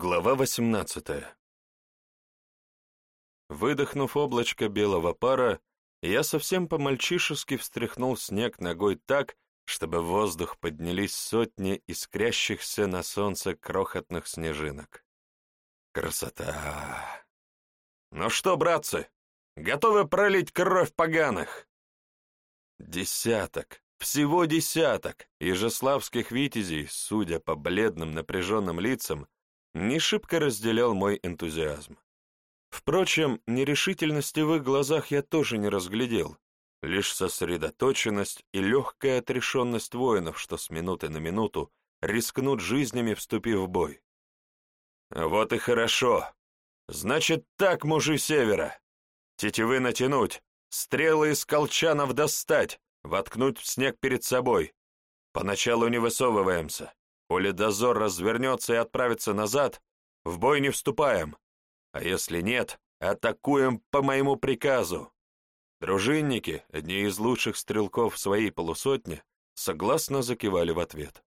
Глава восемнадцатая. Выдохнув облачко белого пара, я совсем по-мальчишески встряхнул снег ногой так, чтобы в воздух поднялись сотни искрящихся на солнце крохотных снежинок. Красота! Ну что, братцы, готовы пролить кровь поганых? Десяток, всего десяток ижеславских витязей, судя по бледным напряженным лицам, не шибко разделял мой энтузиазм. Впрочем, нерешительности в их глазах я тоже не разглядел, лишь сосредоточенность и легкая отрешенность воинов, что с минуты на минуту рискнут жизнями, вступив в бой. Вот и хорошо. Значит так, мужи севера. Тетивы натянуть, стрелы из колчанов достать, воткнуть в снег перед собой. Поначалу не высовываемся. Коли дозор развернется и отправится назад, в бой не вступаем. А если нет, атакуем по моему приказу. Дружинники, одни из лучших стрелков своей полусотни, согласно закивали в ответ.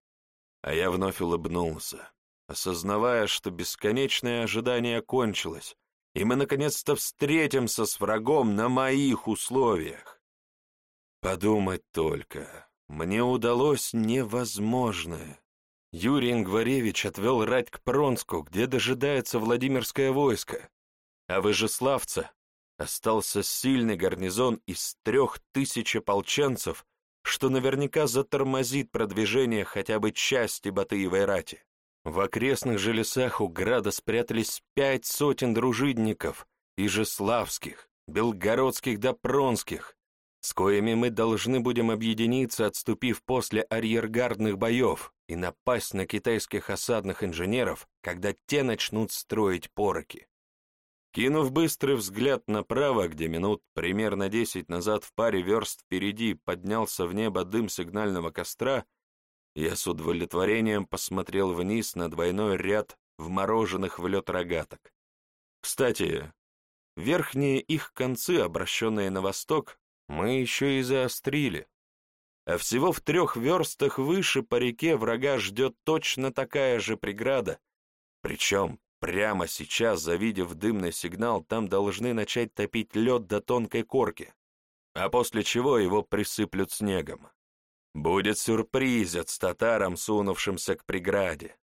А я вновь улыбнулся, осознавая, что бесконечное ожидание кончилось, и мы наконец-то встретимся с врагом на моих условиях. Подумать только, мне удалось невозможное. Юрий Ингваревич отвел рать к Пронску, где дожидается Владимирское войско, а в Ижеславце остался сильный гарнизон из трех тысяч ополченцев, что наверняка затормозит продвижение хотя бы части Батыевой рати. В окрестных же лесах у града спрятались пять сотен дружинников, ижеславских, белгородских да пронских, с коими мы должны будем объединиться, отступив после арьергардных боев, и напасть на китайских осадных инженеров, когда те начнут строить пороки. Кинув быстрый взгляд направо, где минут примерно десять назад в паре верст впереди поднялся в небо дым сигнального костра, я с удовлетворением посмотрел вниз на двойной ряд вмороженных в лед рогаток. Кстати, верхние их концы, обращенные на восток, мы еще и заострили. А всего в трех верстах выше по реке врага ждет точно такая же преграда. Причем прямо сейчас, завидев дымный сигнал, там должны начать топить лед до тонкой корки, а после чего его присыплют снегом. Будет сюрпризец татарам, сунувшимся к преграде.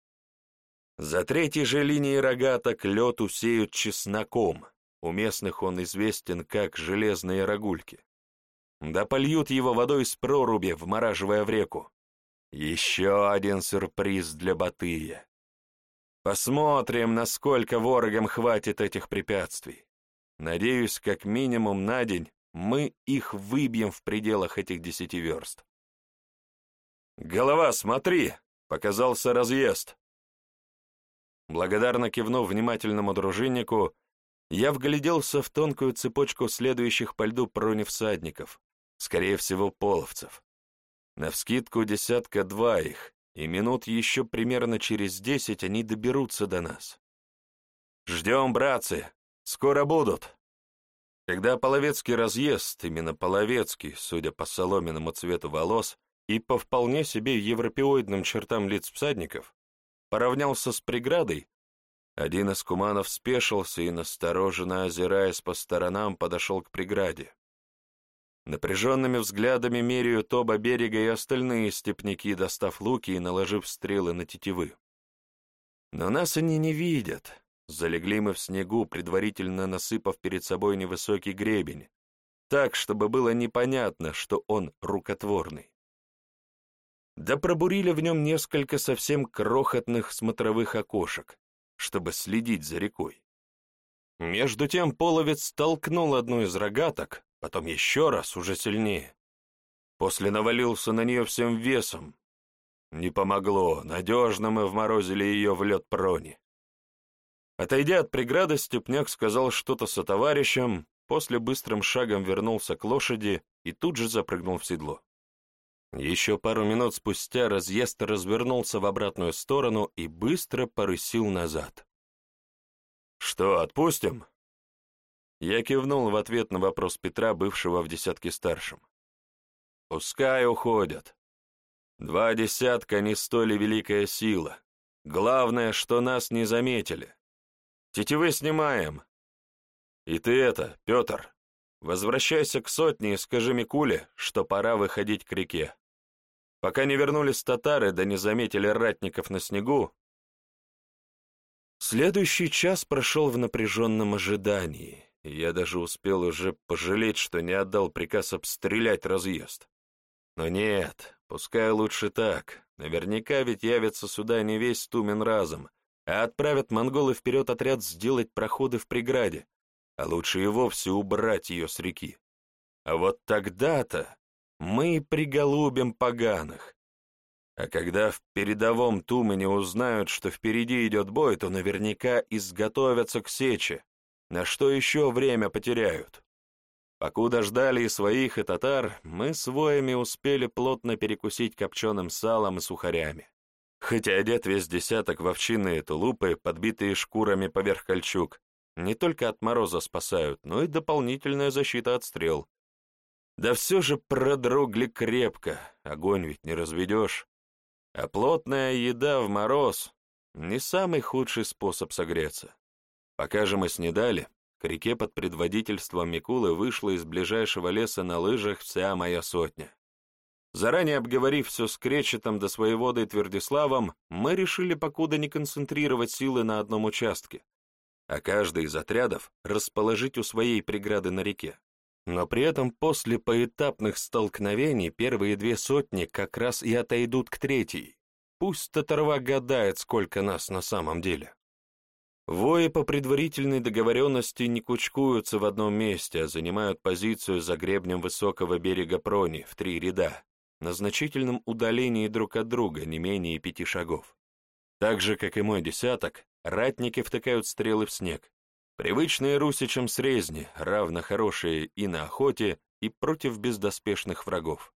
За третьей же линией рогаток лед усеют чесноком, у местных он известен как железные рогульки. Да польют его водой с проруби, вмораживая в реку. Еще один сюрприз для Батыя. Посмотрим, насколько ворогам хватит этих препятствий. Надеюсь, как минимум на день мы их выбьем в пределах этих десяти верст. «Голова, смотри!» — показался разъезд. Благодарно кивнув внимательному дружиннику, я вгляделся в тонкую цепочку следующих по льду всадников, скорее всего, половцев. Навскидку десятка-два их, и минут еще примерно через десять они доберутся до нас. «Ждем, братцы! Скоро будут!» Когда Половецкий разъезд, именно Половецкий, судя по соломенному цвету волос и по вполне себе европеоидным чертам лиц всадников, поравнялся с преградой, один из куманов спешился и, настороженно озираясь по сторонам, подошел к преграде. Напряженными взглядами меряют оба берега и остальные степняки, достав луки и наложив стрелы на тетивы. Но нас они не видят. Залегли мы в снегу, предварительно насыпав перед собой невысокий гребень, так, чтобы было непонятно, что он рукотворный. Да пробурили в нем несколько совсем крохотных смотровых окошек, чтобы следить за рекой. Между тем половец толкнул одну из рогаток, потом еще раз, уже сильнее. После навалился на нее всем весом. Не помогло, надежно мы вморозили ее в лед прони. Отойдя от преграды, Степняк сказал что-то со товарищем, после быстрым шагом вернулся к лошади и тут же запрыгнул в седло. Еще пару минут спустя разъезд развернулся в обратную сторону и быстро порысил назад. «Что, отпустим?» Я кивнул в ответ на вопрос Петра, бывшего в десятке старшим. «Пускай уходят. Два десятка не стоили великая сила. Главное, что нас не заметили. Тетивы снимаем. И ты это, Петр, возвращайся к сотне и скажи Микуле, что пора выходить к реке. Пока не вернулись татары, да не заметили ратников на снегу. Следующий час прошел в напряженном ожидании, я даже успел уже пожалеть, что не отдал приказ обстрелять разъезд. Но нет, пускай лучше так. Наверняка ведь явится сюда не весь Тумен разом, а отправят монголы вперед отряд сделать проходы в преграде, а лучше и вовсе убрать ее с реки. А вот тогда-то мы приголубим поганых. А когда в передовом Тумене узнают, что впереди идет бой, то наверняка изготовятся к сече, на что еще время потеряют. Покуда ждали и своих, и татар, мы с воями успели плотно перекусить копченым салом и сухарями. Хотя одет весь десяток в овчинные тулупы, подбитые шкурами поверх кольчуг, не только от мороза спасают, но и дополнительная защита от стрел. Да все же продрогли крепко, огонь ведь не разведешь. А плотная еда в мороз — не самый худший способ согреться. Пока же мы снедали, к реке под предводительством Микулы вышла из ближайшего леса на лыжах вся моя сотня. Заранее обговорив все с Кречетом до своеводой Твердиславом, мы решили покуда не концентрировать силы на одном участке, а каждый из отрядов расположить у своей преграды на реке. Но при этом после поэтапных столкновений первые две сотни как раз и отойдут к третьей. Пусть Татарва гадает, сколько нас на самом деле. Вои по предварительной договоренности не кучкуются в одном месте, а занимают позицию за гребнем высокого берега Прони в три ряда, на значительном удалении друг от друга, не менее пяти шагов. Так же, как и мой десяток, ратники втыкают стрелы в снег. Привычные русичам срезни, равно хорошие и на охоте, и против бездоспешных врагов.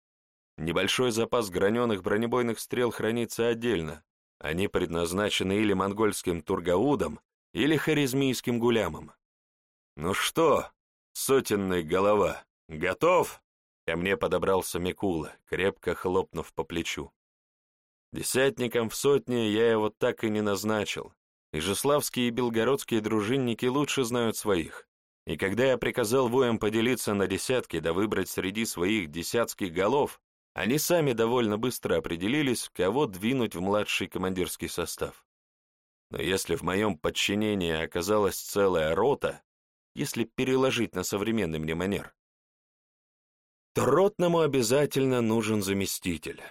Небольшой запас граненых бронебойных стрел хранится отдельно. Они предназначены или монгольским тургаудам, или харизмийским гулямом. «Ну что, сотенный голова, готов?» Ко мне подобрался Микула, крепко хлопнув по плечу. Десятником в сотне я его так и не назначил. Ижеславские и белгородские дружинники лучше знают своих. И когда я приказал воям поделиться на десятки да выбрать среди своих десятских голов, они сами довольно быстро определились, кого двинуть в младший командирский состав. Но если в моем подчинении оказалась целая рота, если переложить на современный мне манер, то ротному обязательно нужен заместитель.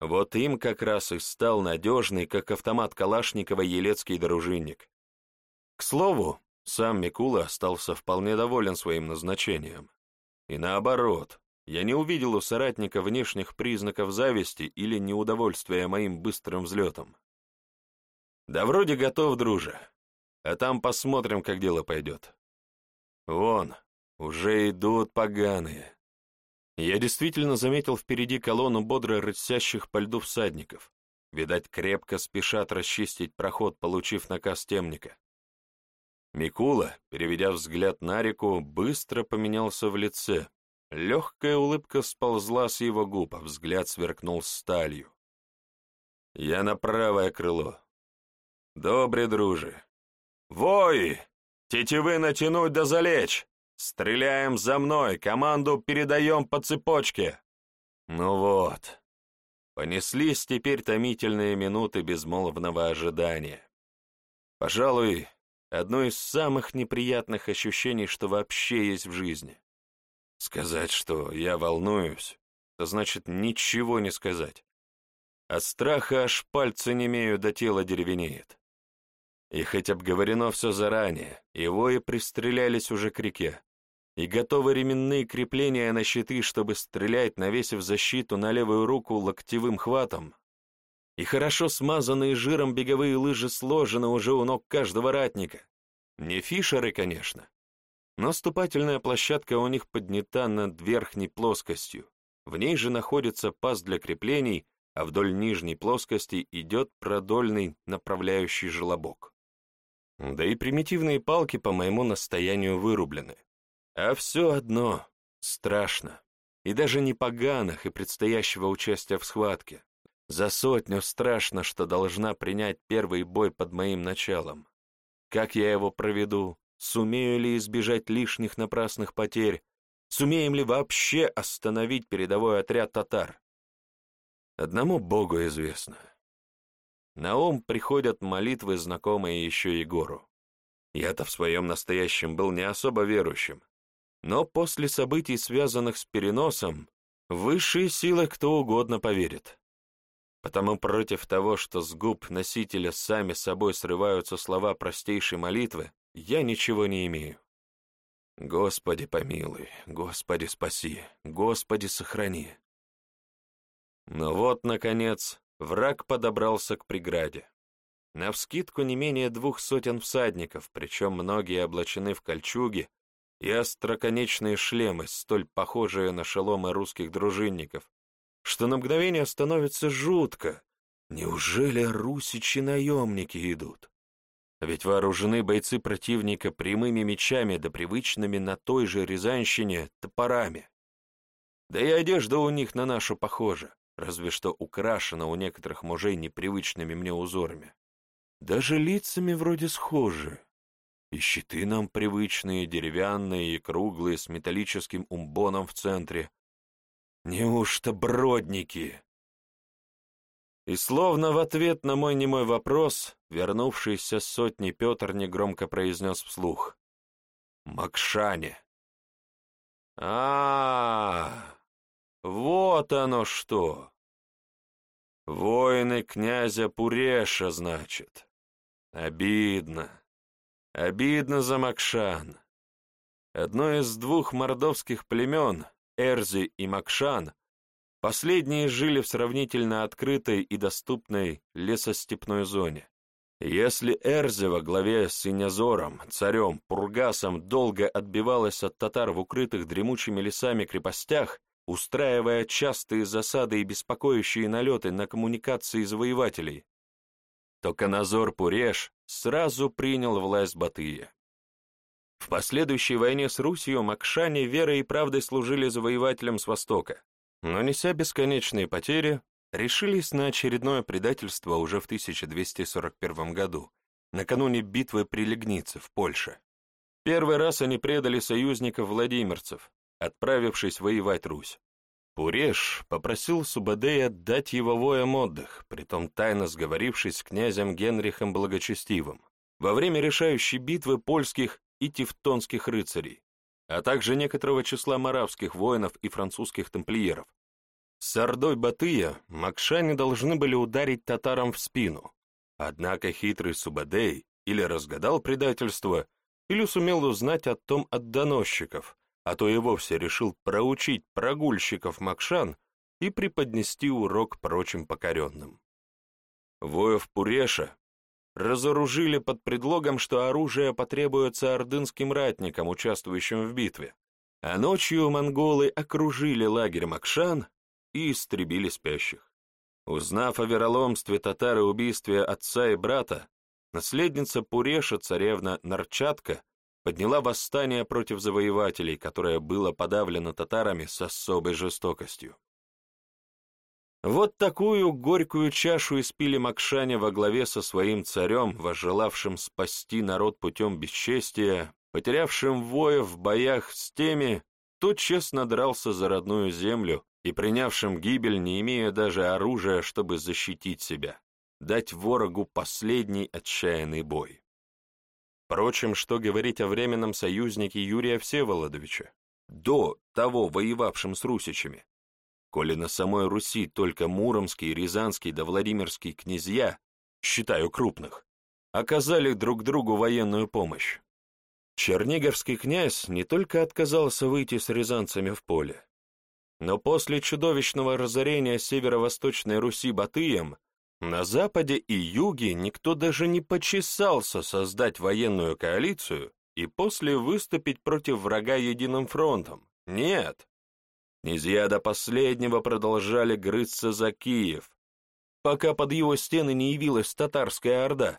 Вот им как раз и стал надежный, как автомат Калашникова, елецкий дружинник. К слову, сам Микула остался вполне доволен своим назначением. И наоборот, я не увидел у соратника внешних признаков зависти или неудовольствия моим быстрым взлетом. Да вроде готов, друже. А там посмотрим, как дело пойдет. Вон, уже идут поганые. Я действительно заметил впереди колонну бодро рысящих по льду всадников. Видать, крепко спешат расчистить проход, получив наказ темника. Микула, переведя взгляд на реку, быстро поменялся в лице. Легкая улыбка сползла с его губ, а взгляд сверкнул сталью. «Я на правое крыло. Добре, друже. Вои! Тетивы натянуть да залечь! Стреляем за мной, команду передаем по цепочке!» Ну вот. Понеслись теперь томительные минуты безмолвного ожидания. Пожалуй, одно из самых неприятных ощущений, что вообще есть в жизни. Сказать, что я волнуюсь, это значит ничего не сказать. От страха аж пальцы не имею до тела деревенеет. И хоть обговорено все заранее, его и пристрелялись уже к реке, и готовы ременные крепления на щиты, чтобы стрелять, навесив защиту на левую руку локтевым хватом, и хорошо смазанные жиром беговые лыжи сложены уже у ног каждого ратника. Не фишеры, конечно, но ступательная площадка у них поднята над верхней плоскостью, в ней же находится паз для креплений, а вдоль нижней плоскости идет продольный направляющий желобок. Да и примитивные палки по моему настоянию вырублены. А все одно страшно. И даже не поганых и предстоящего участия в схватке. За сотню страшно, что должна принять первый бой под моим началом. Как я его проведу? Сумею ли избежать лишних напрасных потерь? Сумеем ли вообще остановить передовой отряд татар? Одному Богу известно. На ум приходят молитвы, знакомые еще Егору. Я-то в своем настоящем был не особо верующим, но после событий, связанных с переносом, высшие силы кто угодно поверит. Потому против того, что с губ носителя сами собой срываются слова простейшей молитвы, я ничего не имею. Господи помилуй, Господи спаси, Господи сохрани. Но вот, наконец, враг подобрался к преграде. Навскидку не менее двух сотен всадников, причем многие облачены в кольчуги и остроконечные шлемы, столь похожие на шеломы русских дружинников, что на мгновение становится жутко. Неужели русичи-наемники идут? Ведь вооружены бойцы противника прямыми мечами да привычными на той же Рязанщине топорами. Да и одежда у них на нашу похожа, разве что украшена у некоторых мужей непривычными мне узорами. Даже лицами вроде схожи. И щиты нам привычные, деревянные и круглые, с металлическим умбоном в центре. Неужто бродники? И словно в ответ на мой немой вопрос, вернувшийся с сотни Петр негромко произнес вслух. «Макшане!» а, -а, -а Вот оно что! Воины князя Пуреша, значит. Обидно. Обидно за Макшан. Одно из двух мордовских племен, Эрзи и Макшан, Последние жили в сравнительно открытой и доступной лесостепной зоне. Если Эрзе во главе с Инязором, царем, Пургасом долго отбивалась от татар в укрытых дремучими лесами крепостях, устраивая частые засады и беспокоящие налеты на коммуникации завоевателей, то Каназор Пуреш сразу принял власть Батыя. В последующей войне с Русью Макшане верой и правдой служили завоевателям с Востока, но, неся бесконечные потери, решились на очередное предательство уже в 1241 году, накануне битвы при Легнице в Польше. Первый раз они предали союзников владимирцев, отправившись воевать Русь. Пуреш попросил Субадея дать его воям отдых, притом тайно сговорившись с князем Генрихом Благочестивым, во время решающей битвы польских и тевтонских рыцарей, а также некоторого числа маравских воинов и французских тамплиеров. С Ордой Батыя Макшане должны были ударить татарам в спину, однако хитрый Субадей или разгадал предательство, или сумел узнать о том от доносчиков, а то и вовсе решил проучить прогульщиков Макшан и преподнести урок прочим покоренным. Воев Пуреша разоружили под предлогом, что оружие потребуется ордынским ратникам, участвующим в битве, а ночью монголы окружили лагерь Макшан и истребили спящих. Узнав о вероломстве татар и убийстве отца и брата, наследница Пуреша, царевна Нарчатка, подняла восстание против завоевателей, которое было подавлено татарами с особой жестокостью. Вот такую горькую чашу испили Макшане во главе со своим царем, возжелавшим спасти народ путем бесчестия, потерявшим воев в боях с теми, кто честно дрался за родную землю и принявшим гибель, не имея даже оружия, чтобы защитить себя, дать ворогу последний отчаянный бой. Впрочем, что говорить о временном союзнике Юрия Всеволодовича, до того воевавшим с русичами, коли на самой Руси только Муромский, Рязанский да Владимирский князья, считаю крупных, оказали друг другу военную помощь. Черниговский князь не только отказался выйти с рязанцами в поле, но после чудовищного разорения северо-восточной Руси Батыем на западе и юге никто даже не почесался создать военную коалицию и после выступить против врага единым фронтом. Нет, Князья до последнего продолжали грызться за Киев, пока под его стены не явилась татарская орда,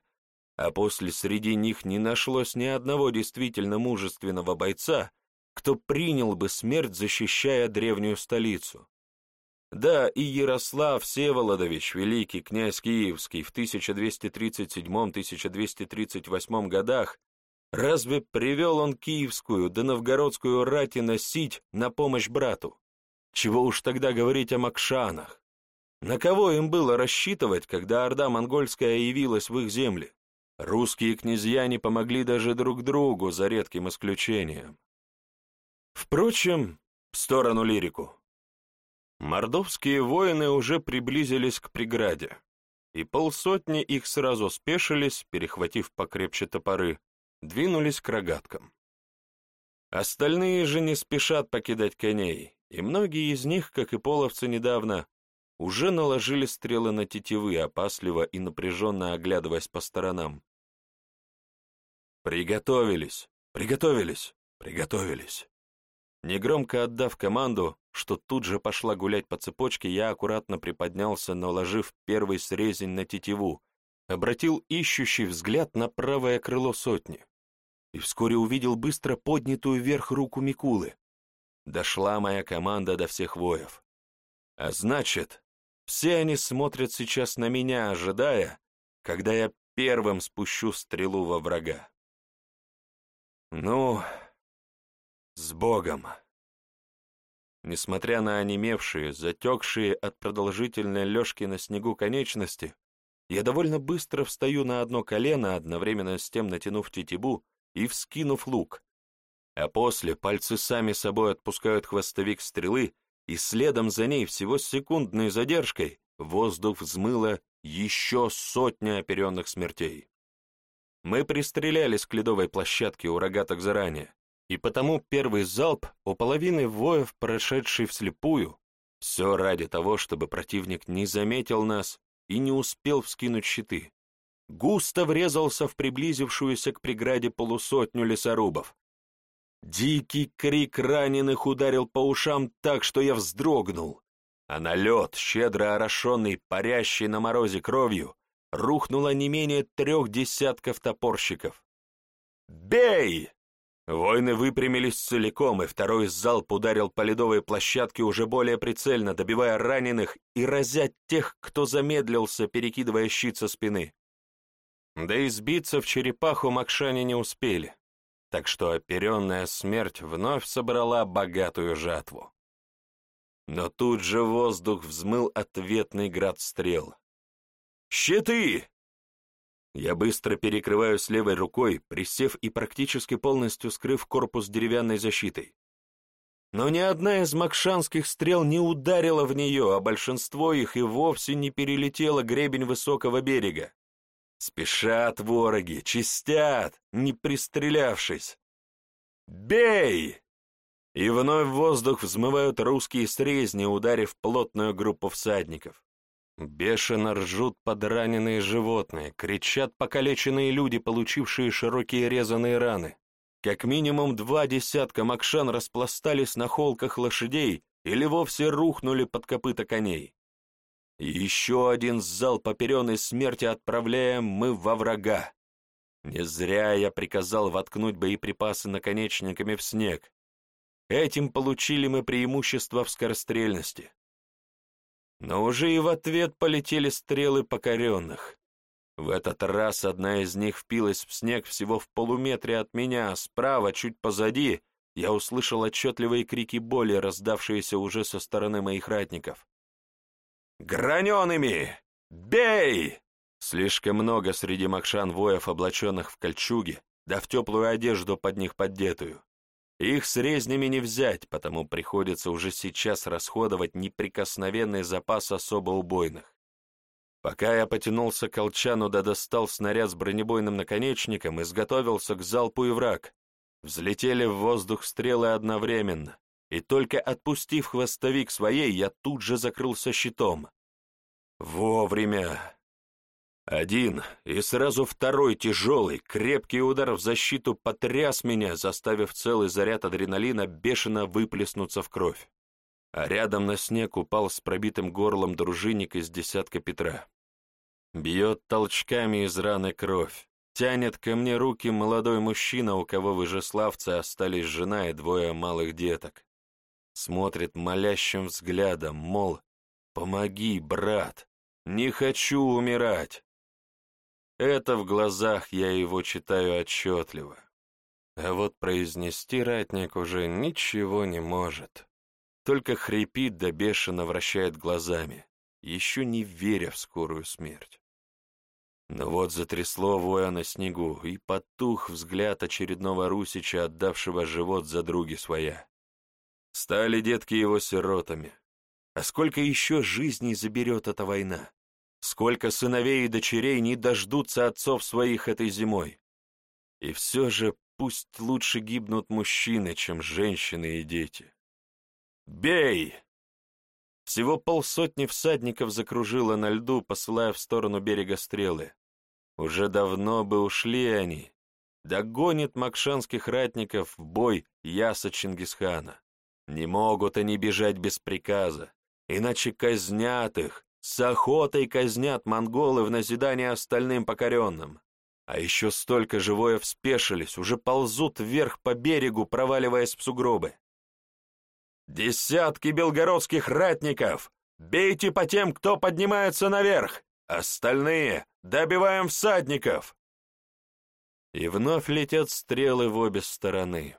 а после среди них не нашлось ни одного действительно мужественного бойца, кто принял бы смерть, защищая древнюю столицу. Да, и Ярослав Всеволодович, великий князь Киевский, в 1237-1238 годах, разве привел он киевскую да новгородскую рати носить на помощь брату? Чего уж тогда говорить о Макшанах? На кого им было рассчитывать, когда орда монгольская явилась в их земли? Русские князья не помогли даже друг другу, за редким исключением. Впрочем, в сторону лирику. Мордовские воины уже приблизились к преграде, и полсотни их сразу спешились, перехватив покрепче топоры, двинулись к рогаткам. Остальные же не спешат покидать коней, и многие из них, как и половцы недавно, уже наложили стрелы на тетивы, опасливо и напряженно оглядываясь по сторонам. «Приготовились! Приготовились! Приготовились!» Негромко отдав команду, что тут же пошла гулять по цепочке, я аккуратно приподнялся, наложив первый срезень на тетиву, обратил ищущий взгляд на правое крыло сотни и вскоре увидел быстро поднятую вверх руку Микулы. Дошла моя команда до всех воев. А значит, все они смотрят сейчас на меня, ожидая, когда я первым спущу стрелу во врага. Ну, с Богом! Несмотря на онемевшие, затекшие от продолжительной лёжки на снегу конечности, я довольно быстро встаю на одно колено, одновременно с тем натянув тетиву и вскинув лук. А после пальцы сами собой отпускают хвостовик стрелы, и следом за ней всего с секундной задержкой воздух взмыло еще сотня оперенных смертей. Мы пристрелялись к ледовой площадке у рогаток заранее, и потому первый залп у половины воев, прошедший вслепую, все ради того, чтобы противник не заметил нас и не успел вскинуть щиты. Густо врезался в приблизившуюся к преграде полусотню лесорубов. Дикий крик раненых ударил по ушам так, что я вздрогнул, а на щедро орошенный, парящий на морозе кровью, рухнуло не менее трех десятков топорщиков. «Бей!» Воины выпрямились целиком, и второй залп ударил по ледовой площадке уже более прицельно, добивая раненых и разя тех, кто замедлился, перекидывая щит со спины. Да и сбиться в черепаху Макшане не успели, так что оперенная смерть вновь собрала богатую жатву. Но тут же воздух взмыл ответный град стрел. «Щиты!» Я быстро перекрываюсь левой рукой, присев и практически полностью скрыв корпус деревянной защитой. Но ни одна из макшанских стрел не ударила в нее, а большинство их и вовсе не перелетело гребень высокого берега. Спешат вороги, чистят, не пристрелявшись. «Бей!» И вновь в воздух взмывают русские срезни, ударив плотную группу всадников. Бешено ржут подраненные животные, кричат покалеченные люди, получившие широкие резаные раны. Как минимум два десятка макшан распластались на холках лошадей или вовсе рухнули под копыта коней. Еще один зал поперенной смерти отправляем мы во врага. Не зря я приказал воткнуть боеприпасы наконечниками в снег. Этим получили мы преимущество в скорострельности но уже и в ответ полетели стрелы покоренных. В этот раз одна из них впилась в снег всего в полуметре от меня, а справа, чуть позади, я услышал отчетливые крики боли, раздавшиеся уже со стороны моих ратников. «Гранеными! Бей!» Слишком много среди макшан воев, облаченных в кольчуги, да в теплую одежду под них поддетую. Их с резнями не взять, потому приходится уже сейчас расходовать неприкосновенный запас особо убойных. Пока я потянулся к колчану да достал снаряд с бронебойным наконечником, изготовился к залпу и враг. Взлетели в воздух стрелы одновременно, и только отпустив хвостовик своей, я тут же закрылся щитом. Вовремя. Один, и сразу второй тяжелый, крепкий удар в защиту потряс меня, заставив целый заряд адреналина бешено выплеснуться в кровь. А рядом на снег упал с пробитым горлом дружинник из десятка Петра. Бьет толчками из раны кровь. Тянет ко мне руки молодой мужчина, у кого в Ижеславце остались жена и двое малых деток. Смотрит молящим взглядом, мол, «Помоги, брат! Не хочу умирать!» Это в глазах я его читаю отчетливо. А вот произнести ратник уже ничего не может. Только хрипит да бешено вращает глазами, еще не веря в скорую смерть. Но вот затрясло воя на снегу, и потух взгляд очередного русича, отдавшего живот за други своя. Стали детки его сиротами. А сколько еще жизней заберет эта война? Сколько сыновей и дочерей не дождутся отцов своих этой зимой? И все же пусть лучше гибнут мужчины, чем женщины и дети. «Бей!» Всего полсотни всадников закружило на льду, посылая в сторону берега стрелы. Уже давно бы ушли они. Догонит макшанских ратников в бой Яса Чингисхана. Не могут они бежать без приказа, иначе казнят их, с охотой казнят монголы в назидание остальным покоренным. А еще столько живое вспешились, уже ползут вверх по берегу, проваливаясь в сугробы. «Десятки белгородских ратников! Бейте по тем, кто поднимается наверх! Остальные добиваем всадников!» И вновь летят стрелы в обе стороны,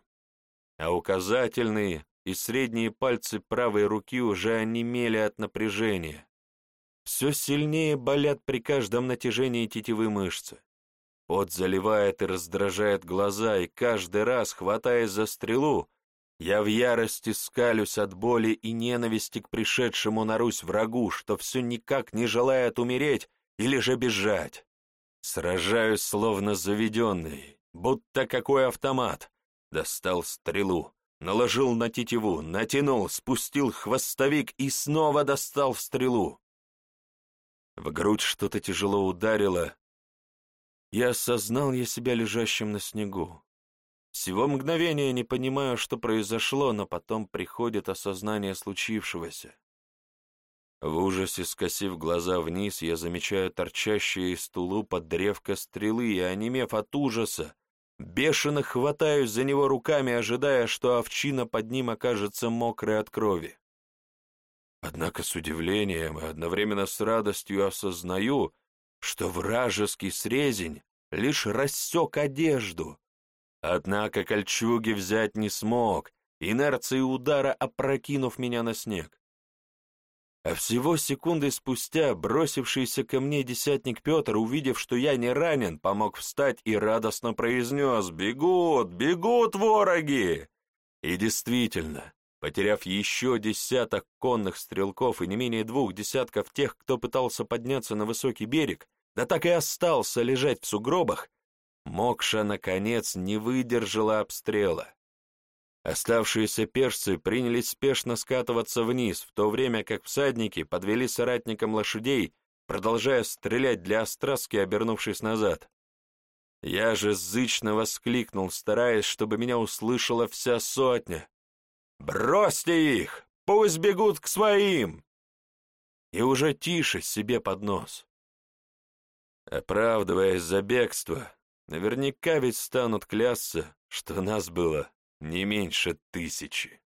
а указательные и средние пальцы правой руки уже онемели от напряжения, все сильнее болят при каждом натяжении тетивы мышцы. Пот заливает и раздражает глаза, и каждый раз, хватаясь за стрелу, я в ярости скалюсь от боли и ненависти к пришедшему на Русь врагу, что все никак не желает умереть или же бежать. Сражаюсь словно заведенный, будто какой автомат. Достал стрелу, наложил на тетиву, натянул, спустил хвостовик и снова достал стрелу. В грудь что-то тяжело ударило. Я осознал я себя лежащим на снегу. Всего мгновения не понимаю, что произошло, но потом приходит осознание случившегося. В ужасе, скосив глаза вниз, я замечаю торчащие из тулупа древко стрелы и, онемев от ужаса, бешено хватаюсь за него руками, ожидая, что овчина под ним окажется мокрой от крови. Однако с удивлением и одновременно с радостью осознаю, что вражеский срезень лишь рассек одежду. Однако кольчуги взять не смог, инерцией удара опрокинув меня на снег. А всего секунды спустя бросившийся ко мне десятник Петр, увидев, что я не ранен, помог встать и радостно произнес «Бегут! Бегут вороги!» И действительно, Потеряв еще десяток конных стрелков и не менее двух десятков тех, кто пытался подняться на высокий берег, да так и остался лежать в сугробах, Мокша, наконец, не выдержала обстрела. Оставшиеся пешцы принялись спешно скатываться вниз, в то время как всадники подвели соратникам лошадей, продолжая стрелять для острастки, обернувшись назад. Я же зычно воскликнул, стараясь, чтобы меня услышала вся сотня. «Бросьте их! Пусть бегут к своим!» И уже тише себе под нос. Оправдываясь за бегство, наверняка ведь станут клясться, что нас было не меньше тысячи.